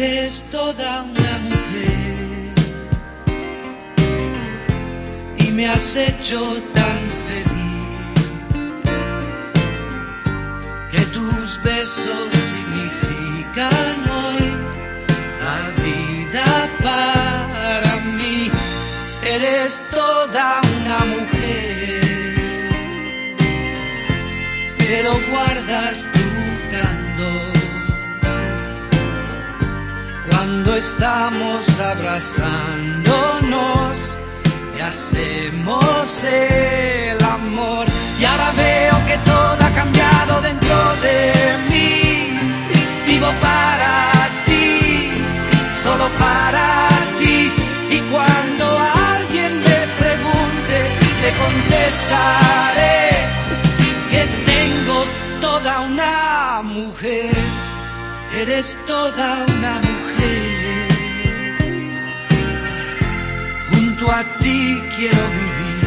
Eres toda una mujer y me has hecho tan feliz que tus besos significan hoy la vida para mí. Eres toda una mujer, pero guardas estamos abrazándonos y hacemos el amor. Y ahora veo que todo ha cambiado dentro de mí. Vivo para ti, solo para ti. Y cuando alguien me pregunte, le contestaré que tengo toda una mujer. Eres toda una mujer. Quiero vivir.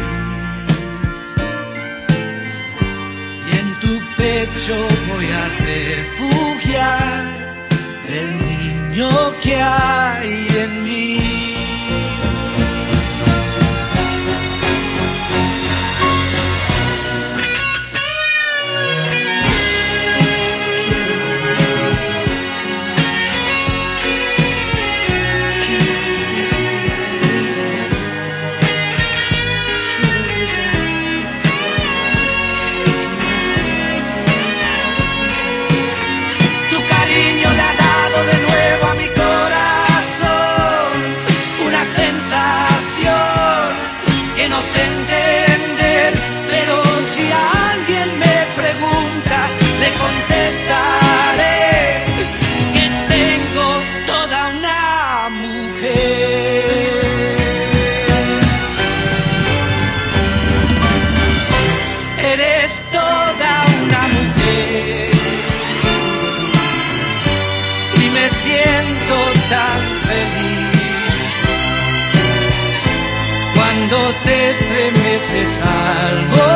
Y en tu pecho voy a refugiar el niño que hay pero si alguien me pregunta, le contestaré que tengo toda una mujer. Eres toda una mujer y me siento tan feliz cuando te estremeces al